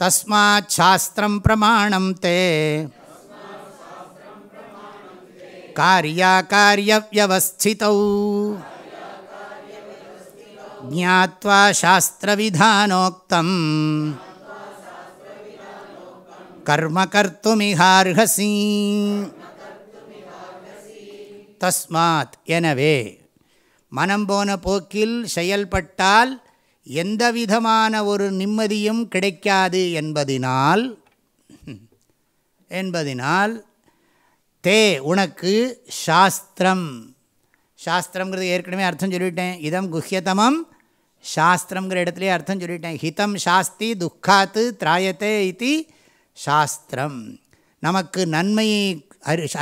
तस्मात् शास्त्रं प्रमाणं ते। कार्याकार्यव्यवस्थितौ। ज्ञात्वा शास्त्रविधानोक्तम्। कर्म कर्तुमिहार्हसि தஸ்மாத். எனவே மனம் போன போக்கில் செயல்பட்டால் எந்த விதமான ஒரு நிம்மதியும் கிடைக்காது என்பதினால் என்பதினால் தே உனக்கு சாஸ்திரம். சாஸ்திரங்கிறது ஏற்கனவே அர்த்தம் சொல்லிவிட்டேன் இதம் குஹ்யதமம் சாஸ்திரங்கிற இடத்துலேயே அர்த்தம் சொல்லிவிட்டேன் ஹிதம் சாஸ்தி துக்காத்து திராயத்தே இது சாஸ்திரம். நமக்கு நன்மையை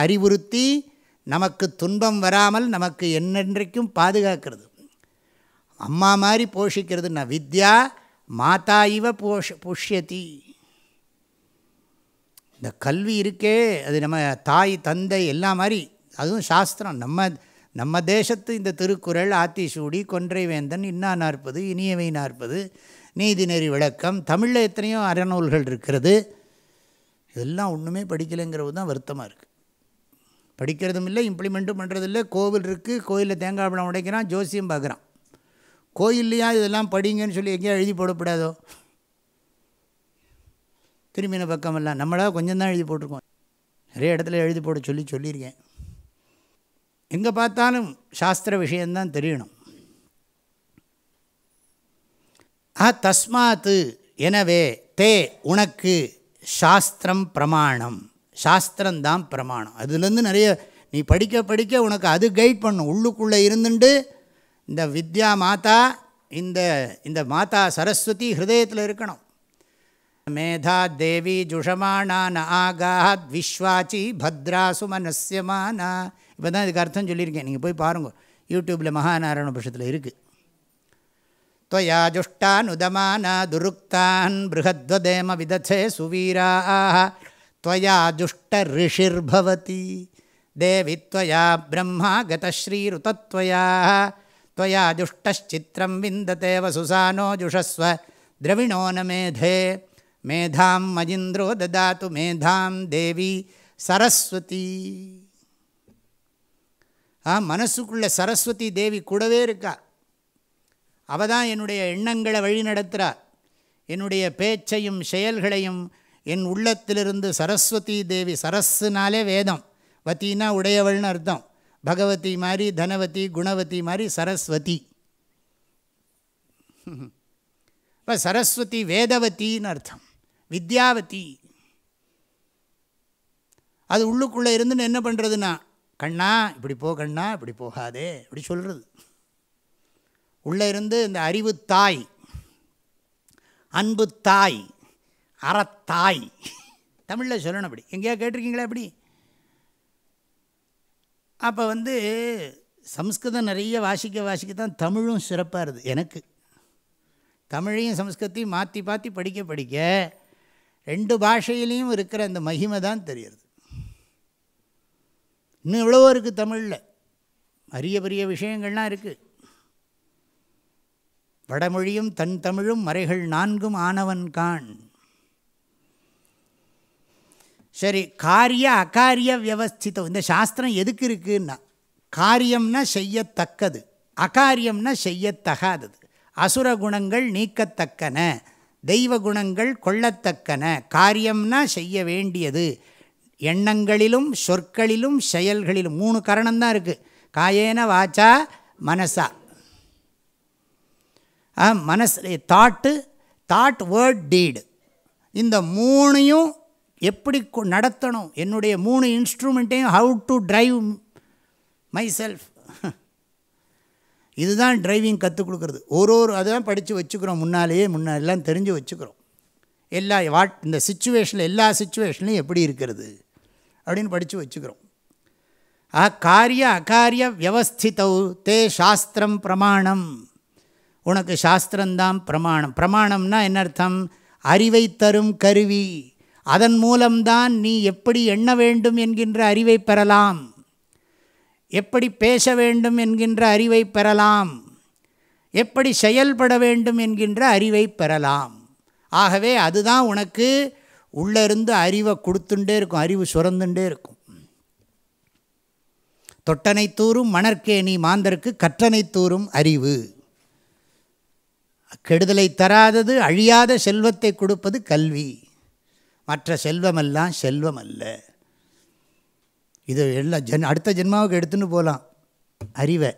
அறிவுறுத்தி நமக்கு துன்பம் வராமல் நமக்கு என்னென்றைக்கும் பாதுகாக்கிறது. அம்மா மாதிரி போஷிக்கிறது நான் வித்யா மாதா இவ போஷ புஷ்யதி. இந்த கல்வி இருக்கே அது நம்ம தாய் தந்தை எல்லாம் மாதிரி அதுவும் சாஸ்திரம். நம்ம நம்ம தேசத்து இந்த திருக்குறள் ஆத்திசூடி கொன்றை வேந்தன் இன்னா நாற்பது இனியவை நாற்பது நீதிநெறி விளக்கம் தமிழில் எத்தனையோ அறநூல்கள் இருக்கிறது. இதெல்லாம் ஒன்றுமே படிக்கலைங்கிறது தான் வருத்தமாக இருக்குது படிக்கிறதும் இல்லை இம்ப்ளிமெண்ட்டும் பண்ணுறதில்லை கோவில் இருக்குது கோயிலில் தேங்காய் பழம் உடைக்கிறான் ஜோசியம் பார்க்குறான். கோயில்லையா இதெல்லாம் படிங்கன்னு சொல்லி எங்கேயும் எழுதி போடக்கூடாதோ? திரும்பின பக்கமெல்லாம் நம்மளாக கொஞ்சம் தான் எழுதி போட்டிருக்கோம். நிறைய இடத்துல எழுதி போட சொல்லி சொல்லியிருக்கேன். எங்கே பார்த்தாலும் சாஸ்திர விஷயந்தான் தெரியணும். ஆ தஸ்மாத்து எனவே தே உனக்கு சாஸ்திரம் பிரமாணம். சாஸ்திரம்தான் பிரமாணம் அதுலேருந்து நிறைய நீ படிக்க படிக்க உனக்கு அது கைட் பண்ணும் உள்ளுக்குள்ளே இருந்துட்டு இந்த வித்யா மாதா இந்த இந்த மாதா சரஸ்வதி ஹிருதயத்தில் இருக்கணும் மேதா தேவி ஜுஷமானான ஆகாத் விஸ்வாச்சி பத்ராசு மனசியமானா இப்போ தான் இதுக்கு அர்த்தம் சொல்லியிருக்கேன் நீங்கள் போய் பாருங்கள் யூடியூப்பில் மகாநாராயண பட்சத்தில் இருக்குது त्वया जुष्टानुदमाना दुरुक्तान् बृहद्वदेम विदथे सुवीराः त्वया जुष्टऋषिर्भवति देवि त्वया ब्रह्मा गतश्रीरुतत्वया त्वया जुष्टश्चित्रं विन्दते वसुसानो जुषस्व द्रविणो न मेधे मेधां मजिन्द्रो ददातु मेधां देवी சரஸ்வதி ஆ மனசுக்குள்ள சரஸ்வதி தேவி கூடவே இருக்கா அவள் தான் என்னுடைய எண்ணங்களை வழி நடத்துகிறா என்னுடைய பேச்சையும் செயல்களையும் என் உள்ளத்திலிருந்து சரஸ்வதி தேவி சரஸ்னாலே வேதம். வத்தினா உடையவள்னு அர்த்தம். பகவதி மாதிரி தனவதி குணவதி மாதிரி சரஸ்வதி. இப்போ சரஸ்வதி வேதவத்தின்னு அர்த்தம். வித்யாவதி. அது உள்ளுக்குள்ளே இருந்துன்னு என்ன பண்ணுறதுன்னா கண்ணா இப்படி போ கண்ணா இப்படி போகாதே இப்படி சொல்கிறது உள்ளே இருந்து இந்த அறிவு தாய் அன்பு தாய் அறத்தாய். தமிழில் சொல்லணும் அப்படி எங்கேயா கேட்டிருக்கீங்களா அப்படி அப்போ வந்து சம்ஸ்கிருதம் நிறைய வாசிக்க வாசிக்க தான் தமிழும் சிறப்பாக இருது எனக்கு. தமிழையும் சம்ஸ்கிருத்தையும் மாற்றி மாற்றி படிக்க படிக்க ரெண்டு பாஷையிலையும் இருக்கிற அந்த மகிமை தான் தெரியுது இன்னும் எவ்வளவோ இருக்குது தமிழில். அரிய பெரிய விஷயங்கள்லாம் இருக்குது வடமொழியும் தன் தமிழும் மறைகள் நான்கும் ஆனவன் கான். சரி காரிய அகாரிய வியவஸ்திதம் இந்த சாஸ்திரம் எதுக்கு இருக்குன்னா காரியம்னா செய்யத்தக்கது அகாரியம்னா செய்யத்தகாதது. அசுர குணங்கள் நீக்கத்தக்கன தெய்வ குணங்கள் கொள்ளத்தக்கன காரியம்னா செய்ய வேண்டியது. எண்ணங்களிலும் சொற்களிலும் செயல்களிலும் மூணு கரணம்தான் இருக்குது காயேன வாச்சா மனசா. மனசு தாட்டு தாட் வேர்ட் டீடு. இந்த மூணையும் எப்படி நடத்தணும்? என்னுடைய மூணு இன்ஸ்ட்ருமெண்ட்டையும் how to drive myself இதுதான் டிரைவிங் கற்றுக் கொடுக்குறது. ஒரு ஒரு அதான் படித்து வச்சுக்கிறோம் முன்னாலேயே முன்னெல்லாம் தெரிஞ்சு வச்சுக்கிறோம். எல்லா வாட் இந்த சுச்சுவேஷனில் எல்லா சுச்சுவேஷன்லையும் எப்படி இருக்கிறது? அப்படின்னு படித்து வச்சுக்கிறோம். ஆ காரிய அகாரிய வியவஸ்தித்தௌ தே சாஸ்திரம் பிரமாணம். உனக்கு சாஸ்திரம்தான் பிரமாணம். பிரமாணம்னா என்ன அர்த்தம்? அறிவை தரும் கருவி. அதன் மூலம்தான் நீ எப்படி எண்ண வேண்டும் என்கின்ற அறிவை பெறலாம். எப்படி பேச வேண்டும் என்கின்ற அறிவை பெறலாம். எப்படி செயல்பட வேண்டும் என்கின்ற அறிவை பெறலாம். ஆகவே அதுதான் உனக்கு உள்ளிருந்து அறிவை கொடுத்துட்டே இருக்கும் அறிவு சுரந்துட்டே இருக்கும். தொட்டனை தூரும் மணற்கேணி மாந்தருக்கு கற்றனை தூரும் அறிவு. கெடுதலை தராதது அழியாத செல்வத்தை கொடுப்பது கல்வி. மற்ற செல்வமெல்லாம் செல்வம் அல்ல இது எல்லாம் ஜென் அடுத்த ஜென்மாவுக்கு எடுத்துன்னு போகலாம் அறிவை.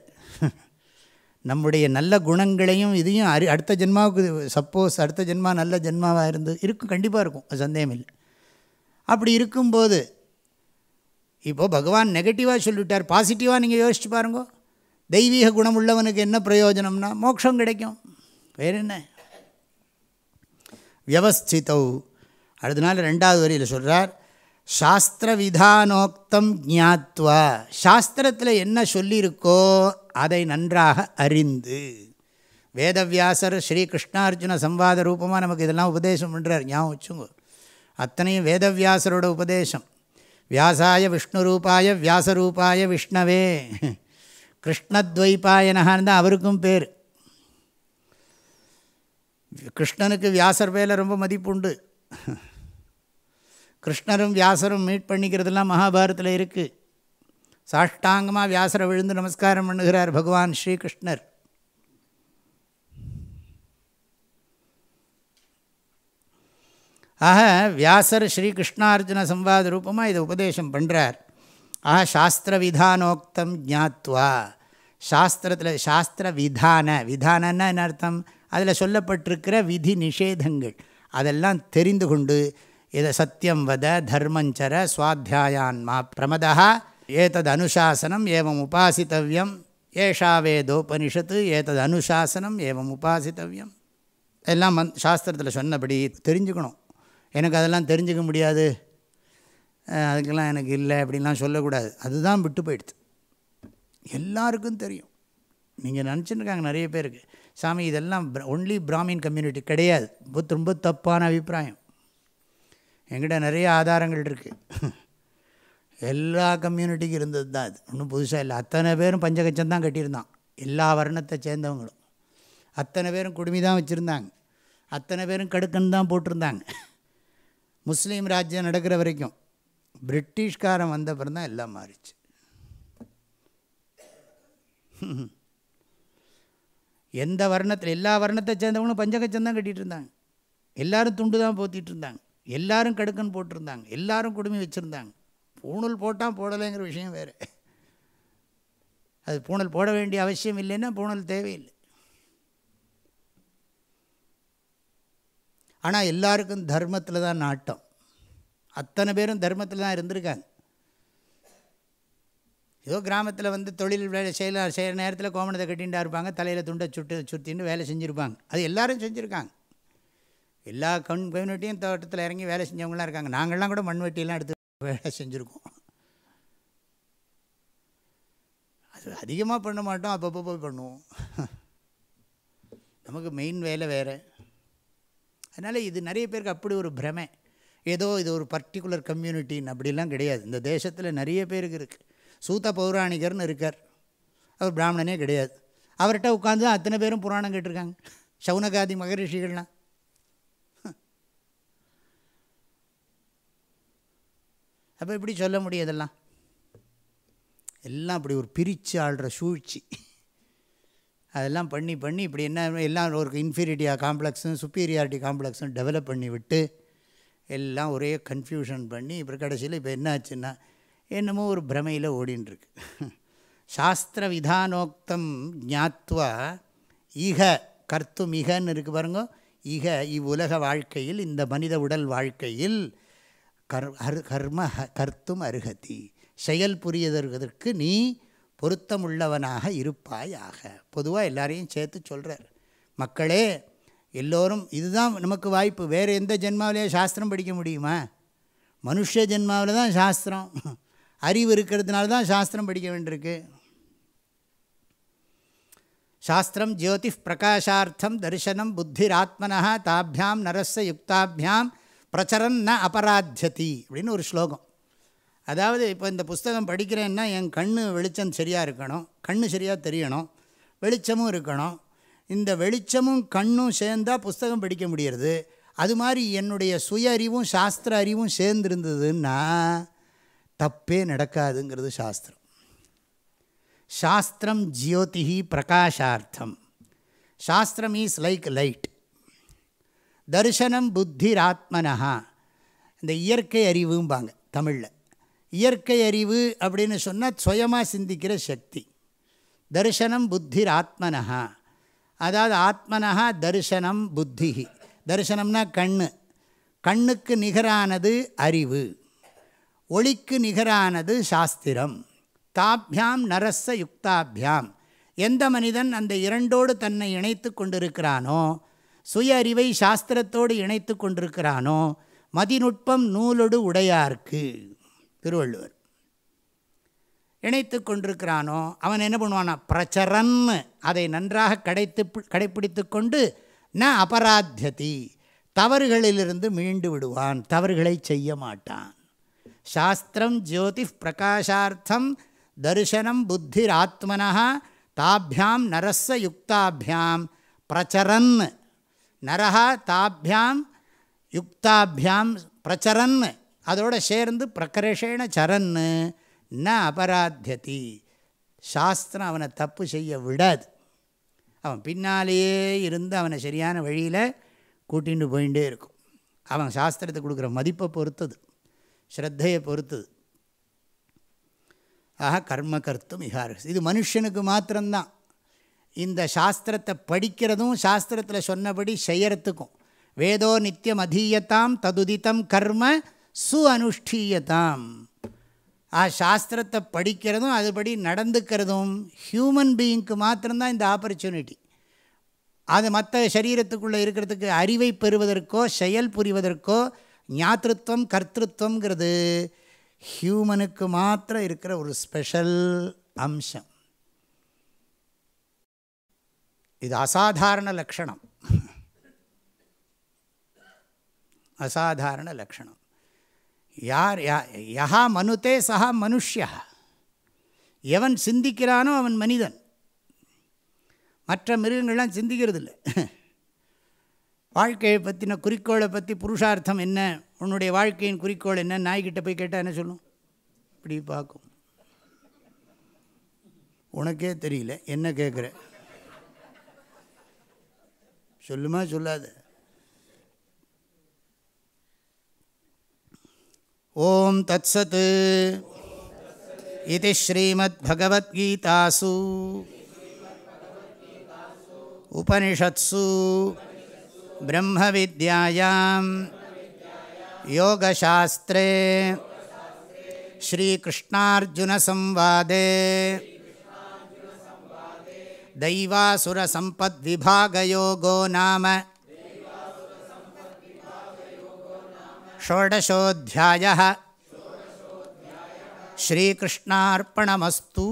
நம்முடைய நல்ல குணங்களையும் இதையும் அறி அடுத்த ஜென்மாவுக்கு சப்போஸ் அடுத்த ஜென்மா நல்ல ஜென்மாவாக இருந்து இருக்கும் கண்டிப்பாக இருக்கும் அது சந்தேகம் இல்லை. அப்படி இருக்கும்போது இப்போது பகவான் நெகட்டிவாக சொல்லிவிட்டார் பாசிட்டிவாக நீங்கள் யோசிச்சு பாருங்க. தெய்வீக குணம் உள்ளவனுக்கு என்ன பிரயோஜனம்னா மோட்சம் கிடைக்கும். வேறு என்ன? அடுத்த அதனால் ரெண்டாவது வரியில் சொல்கிறார் சாஸ்திர விதானோக்தம் ஜாத்வா சாஸ்திரத்தில் என்ன சொல்லியிருக்கோ அதை நன்றாக அறிந்து. வேதவியாசர் ஸ்ரீ கிருஷ்ணார்ஜுன சம்வாத ரூபமாக நமக்கு இதெல்லாம் உபதேசம் பண்ணுறார் ஞாபகம் வச்சுங்க. அத்தனையும் வேதவியாசரோட உபதேசம். வியாசாய விஷ்ணு ரூபாய வியாசரூபாய விஷ்ணவே. கிருஷ்ணத்வைபாயனகான்னு தான் அவருக்கும் பேர். கிருஷ்ணனுக்கு வியாசர் பேரில் ரொம்ப மதிப்புண்டு கிருஷ்ணரும் வியாசரும் மீட் பண்ணிக்கிறதுலாம் மகாபாரத்தில் இருக்குது சாஷ்டாங்கமாக வியாசரை விழுந்து நமஸ்காரம் பண்ணுகிறார் பகவான் ஸ்ரீகிருஷ்ணர். ஆக வியாசர் ஸ்ரீகிருஷ்ணார்ஜுன சம்வாத ரூபமாக இதை உபதேசம் பண்ணுறார் ஆக சாஸ்திர விதானோக்தம் ஜாத்வா சாஸ்திரத்தில் சாஸ்திர விதான விதானன்னா என்ன அர்த்தம்? அதில் சொல்லப்பட்டிருக்கிற விதி நிஷேதங்கள் அதெல்லாம் தெரிந்து கொண்டு இதை சத்தியம் வத தர்மஞ்சர சுவாத்தியாயான்மா பிரமதா ஏதது அனுசாசனம் ஏவம் உபாசித்தவியம். ஏஷா வேதோபனிஷத்து ஏதது அனுசாசனம் ஏவம் உபாசித்தவியம். எல்லாம் மந் சாஸ்திரத்தில் சொன்னபடி தெரிஞ்சுக்கணும். எனக்கு அதெல்லாம் தெரிஞ்சுக்க முடியாது. அதுக்கெல்லாம் எனக்கு இல்லை அப்படின்லாம் சொல்லக்கூடாது. அதுதான் விட்டு போயிடுது எல்லாருக்கும் தெரியும். நீங்கள் நினச்சிருக்காங்க நிறைய பேருக்கு. சாமி இதெல்லாம் ஒன்லி பிராமின் கம்யூனிட்டி கிடையாது. ரொம்ப ரொம்ப தப்பான அபிப்பிராயம். எங்கிட்ட நிறைய ஆதாரங்கள் இருக்குது எல்லா கம்யூனிட்டிக்கும் இருந்தது தான் அது ஒன்றும் புதுசாக இல்லை. அத்தனை பேரும் பஞ்சகச்சம் தான் கட்டியிருந்தான். எல்லா வர்ணத்தை சேர்ந்தவங்களும். அத்தனை பேரும் குடுமி தான் வச்சுருந்தாங்க. அத்தனை பேரும் கடுக்கன் தான் போட்டிருந்தாங்க. முஸ்லீம் ராஜ்யம் நடக்கிற வரைக்கும் பிரிட்டிஷ்காரன் வந்த தான் எல்லாம் மாறிச்சு. எந்த வர்ணத்தில் எல்லா வர்ணத்தை சேர்ந்தவங்களும் பஞ்சகச்சம் தான் கட்டிகிட்டு இருந்தாங்க. எல்லோரும் துண்டு தான் போத்திட்டு இருந்தாங்க. எல்லாரும் கடுக்கன் போட்டிருந்தாங்க. எல்லாரும் குடுமி வச்சுருந்தாங்க. பூணல் போட்டால் போடலைங்கிற விஷயம் வேறு. அது பூணல் போட வேண்டிய அவசியம் இல்லைன்னா பூணல் தேவையில்லை. ஆனால் எல்லாருக்கும் தர்மத்தில் தான் நாட்டம். அத்தனை பேரும் தர்மத்தில் தான் இருந்திருக்காங்க. ஏதோ கிராமத்தில் வந்து தொழில் வேலை செய்யலாம் செய்கிற நேரத்தில் கோமணத்தை கட்டின்டா இருப்பாங்க தலையில் துண்டை சுட்டு சுற்றின்னு வேலை செஞ்சுருப்பாங்க. அது எல்லோரும் செஞ்சுருக்காங்க. எல்லா கண் கம்யூனிட்டியும் தோட்டத்தில் இறங்கி வேலை செஞ்சவங்களாம் இருக்காங்க. நாங்கள்லாம் கூட மண்வெட்டியெல்லாம் எடுத்து வேலை செஞ்சுருக்கோம். அது அதிகமாக பண்ண மாட்டோம் அப்பப்போ போய் பண்ணுவோம். நமக்கு மெயின் வேலை வேறு. அதனால் இது நிறைய பேருக்கு அப்படி ஒரு பிரமை. ஏதோ இது ஒரு பர்டிகுலர் கம்யூனிட்டின்னு அப்படிலாம் கிடையாது. இந்த தேசத்தில் நிறைய பேருக்கு இருக்குது சூத்த பௌராணிகர்னு இருக்கார். அவர் பிராமணனே கிடையாது. அவர்கிட்ட உட்காந்து அத்தனை பேரும் புராணம் கேட்டிருக்காங்க. சவுனகாதி மகரிஷிகள்லாம். அப்போ இப்படி சொல்ல முடியும் இதெல்லாம்? எல்லாம் அப்படி ஒரு பிரித்து ஆள்ற சூழ்ச்சி. அதெல்லாம் பண்ணி பண்ணி இப்படி என்ன எல்லாம் ஒரு இன்ஃபீரிட்டியா காம்ப்ளெக்ஸும் சுப்பீரியாரிட்டி காம்ப்ளெக்ஸும் டெவலப் பண்ணி விட்டு எல்லாம் ஒரே கன்ஃபியூஷன் பண்ணி இப்போ கடைசியில் இப்போ என்ன ஆச்சுன்னா என்னமோ ஒரு பிரமையில் ஓடின்ட்டுருக்கு சாஸ்திர விதானோக்தம் ஞாத்வா ஈக கர்த்தும் மிகன்னு இருக்கு பாருங்க. ஈக இவ்வுலக வாழ்க்கையில் இந்த மனித உடல் வாழ்க்கையில் கர் அரு கர்ம கர்த்தும் அருகதி. செயல் புரியதற்கு நீ பொருத்தமுள்ளவனாக இருப்பாயாக. பொதுவாக எல்லாரையும் சேர்த்து சொல்கிறார் மக்களே எல்லோரும் இதுதான் நமக்கு வாய்ப்பு. வேறு எந்த ஜென்மாவிலேயே சாஸ்திரம் படிக்க முடியுமா? மனுஷ ஜென்மாவில் தான் சாஸ்திரம். அறிவு இருக்கிறதுனால தான் சாஸ்திரம் படிக்க வேண்டியிருக்கு. சாஸ்திரம் ஜோதிஷ் பிரகாஷார்த்தம் தரிசனம் புத்திராத்மனா தாபியாம் நரஸ யுக்தாபியாம் பிரச்சரன் ந அபராத்தியதி அப்படின்னு ஒரு ஸ்லோகம். அதாவது இப்போ இந்த புஸ்தகம் படிக்கிறேன்னா என் கண் வெளிச்சம் சரியாக இருக்கணும் கண் சரியாக தெரியணும் வெளிச்சமும் இருக்கணும். இந்த வெளிச்சமும் கண்ணும் சேர்ந்தால் புஸ்தகம் படிக்க முடியறது. அது மாதிரி என்னுடைய சுய அறிவும் சாஸ்திர அறிவும் சேர்ந்துருந்ததுன்னா தப்பே நடக்காதுங்கிறது சாஸ்திரம். சாஸ்திரம் ஜியோதிஹி பிரகாஷார்த்தம். சாஸ்திரம் இஸ் லைக் லைட் தரிசனம் புத்திராத்மனஹா. இந்த இயற்கை அறிவும்பாங்க தமிழில். இயற்கை அறிவு அப்படின்னு சொன்னால் சுயமாக சிந்திக்கிற சக்தி. தரிசனம் புத்திர் ஆத்மனஹா அதாவது ஆத்மனஹா தரிசனம் புத்தி தரிசனம்னா கண் கண்ணுக்கு நிகரானது அறிவு. ஒளிக்கு நிகரானது சாஸ்திரம். தாபியாம் நரச யுக்தாபியாம் எந்த மனிதன் அந்த இரண்டோடு தன்னை இணைத்து கொண்டிருக்கிறானோ சுய அறிவை சாஸ்திரத்தோடு இணைத்து கொண்டிருக்கிறானோ மதிநுட்பம் நூலொடு உடையார்க்கு. திருவள்ளுவர். இணைத்து கொண்டிருக்கிறானோ அவன் என்ன பண்ணுவானா பிரச்சரன் அதை நன்றாக கடைத்து கடைப்பிடித்து கொண்டு ந அபராத்தியதி தவறுகளிலிருந்து மீண்டு விடுவான் தவறுகளை செய்ய மாட்டான். சாஸ்திரம் ஜோதி பிரகாஷார்த்தம் தரிசனம் புத்திராத்மனா தாபியாம் நரச யுக்தாபியாம் பிரச்சரன் நரஹா தாபியாம் யுக்தாபியாம் பிரச்சரன் அதோடு சேர்ந்து பிரகரஷேண சரன்னு. ந அபராத்தியதி சாஸ்திரம் அவனை தப்பு செய்ய விடாது. அவன் பின்னாலேயே இருந்து அவனை சரியான வழியில் கூட்டிகிட்டு போயிட்டே இருக்கும். அவன் சாஸ்திரத்தை கொடுக்குற மதிப்பை பொறுத்தது. ஸ்ரத்தையை பொறுத்தது. ஆக கர்ம கர்த்தும் இகாரஸ் இது மனுஷனுக்கு மாத்திரம்தான். இந்த சாஸ்திரத்தை படிக்கிறதும் சாஸ்திரத்தில் சொன்னபடி செய்யறதுக்கும். வேதோ நித்தியம் அதீயத்தாம் ததுதித்தம் கர்ம சு அனுஷ்டீயத்தாம் ஆ சாஸ்திரத்தை படிக்கிறதும் அதுபடி நடந்துக்கிறதும் ஹியூமன் பீயிங்க்கு மாத்திரம்தான் இந்த ஆப்பர்ச்சுனிட்டி அது மற்ற சரீரத்துக்குள்ளே இருக்கிறதுக்கு அறிவை பெறுவதற்கோ செயல் புரிவதற்கோ ஞாத்திருவம் கர்த்திருவங்கிறது ஹியூமனுக்கு மாத்திரம் இருக்கிற ஒரு ஸ்பெஷல் அம்சம். இது அசாதாரண லக்ஷணம் அசாதாரண லக்ஷணம் யார் யா மனுத்தே சஹா மனுஷியா எவன் சிந்திக்கிறானோ அவன் மனிதன் மற்ற மிருகங்கள்லாம் சிந்திக்கிறது இல்லை வாழ்க்கையை பற்றின குறிக்கோளை பற்றி புருஷார்த்தம் என்ன உன்னுடைய வாழ்க்கையின் குறிக்கோள் என்ன நாய்கிட்ட போய் கேட்டால் என்ன சொல்லும் இப்படி பார்க்கும் உனக்கே தெரியல என்ன கேட்குற சொல்லுமா சொல்லாத ஓம் தத் சத் இது ஸ்ரீமத்பகவத்கீதாசு उपनिषत्सु ब्रह्मविद्यायां योगशास्त्रे श्रीकृष्णार्जुनसंवादे दैवासुरसम्पद्विभागयोगो नाम षोडशोऽध्यायः श्रीकृष्णार्पणमस्तु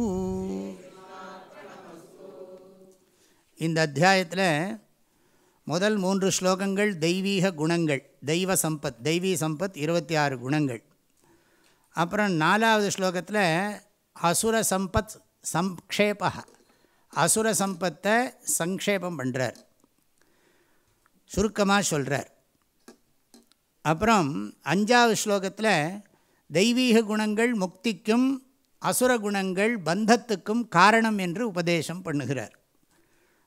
இந்த அத்தியாயத்தில் முதல் மூன்று ஸ்லோகங்கள் தெய்வீக குணங்கள் தெய்வ சம்பத் தெய்வீ சம்பத் இருபத்தி ஆறு குணங்கள் அப்புறம் நாலாவது ஸ்லோகத்தில் அசுர சம்பத் சம்க்ஷேப அசுர சம்பத்தை சங்கேபம் பண்ணுறார் சுருக்கமாக சொல்கிறார் அப்புறம் அஞ்சாவது ஸ்லோகத்தில் தெய்வீக குணங்கள் முக்திக்கும் அசுர குணங்கள் பந்தத்துக்கும் காரணம் என்று உபதேசம் பண்ணுகிறார்.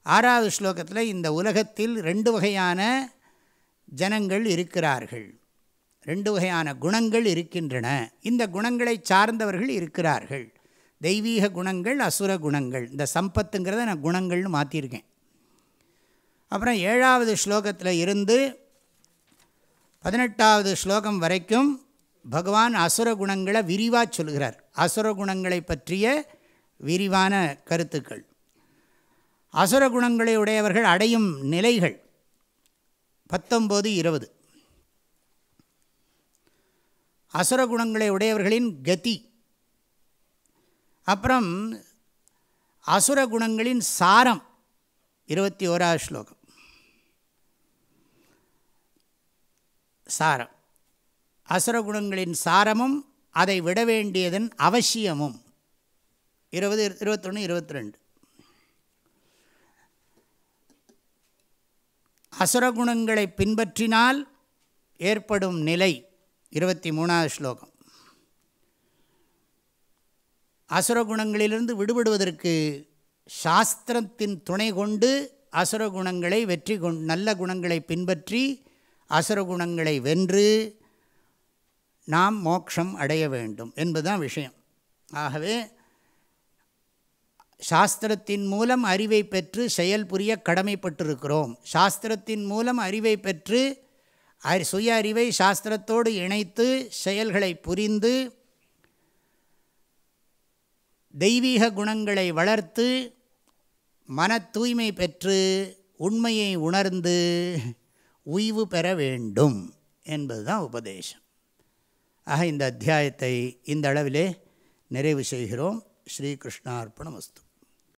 ஆறாவது ஸ்லோகத்தில் இந்த உலகத்தில் ரெண்டு வகையான ஜனங்கள் இருக்கிறார்கள். ரெண்டு வகையான குணங்கள் இருக்கின்றன. இந்த குணங்களை சார்ந்தவர்கள் இருக்கிறார்கள். தெய்வீக குணங்கள் அசுர குணங்கள். இந்த சம்பத்துங்கிறத நான் குணங்கள்னு மாற்றியிருக்கேன் அப்புறம் ஏழாவது ஸ்லோகத்தில் இருந்து பதினெட்டாவது ஸ்லோகம் வரைக்கும் பகவான் அசுர குணங்களை விரிவாக சொல்கிறார் அசுர குணங்களை பற்றிய விரிவான கருத்துக்கள். அசுர குணங்களை உடையவர்கள் அடையும் நிலைகள் பத்தொம்போது இருபது. அசுர குணங்களை உடையவர்களின் கதி அப்புறம் அசுர குணங்களின் சாரம் இருபத்தி ஓராவது ஸ்லோகம். சாரம். அசுர குணங்களின் சாரமும் அதை விட வேண்டியதன் அவசியமும். இருபது இருபத்தொன்று இருபத்தி ரெண்டு அசுரகுணங்களை பின்பற்றினால் ஏற்படும் நிலை இருபத்தி மூணாவது ஸ்லோகம். அசுரகுணங்களிலிருந்து விடுபடுவதற்கு சாஸ்திரத்தின் துணை கொண்டு அசுரகுணங்களை வெற்றி கொண் நல்ல குணங்களை பின்பற்றி அசுரகுணங்களை வென்று நாம் மோட்சம் அடைய வேண்டும் என்பதுதான் விஷயம். ஆகவே சாஸ்திரத்தின் மூலம் அறிவை பெற்று செயல் புரிய கடமைப்பட்டிருக்கிறோம். சாஸ்திரத்தின் மூலம் அறிவை பெற்று அறி சுய அறிவை சாஸ்திரத்தோடு இணைத்து செயல்களை புரிந்து தெய்வீக குணங்களை வளர்த்து மன தூய்மை பெற்று உண்மையை உணர்ந்து உய்வு பெற வேண்டும் என்பதுதான் உபதேசம். ஆக இந்த அத்தியாயத்தை இந்த அளவிலே நிறைவு செய்கிறோம். ஸ்ரீகிருஷ்ணார்ப்பணமஸ்து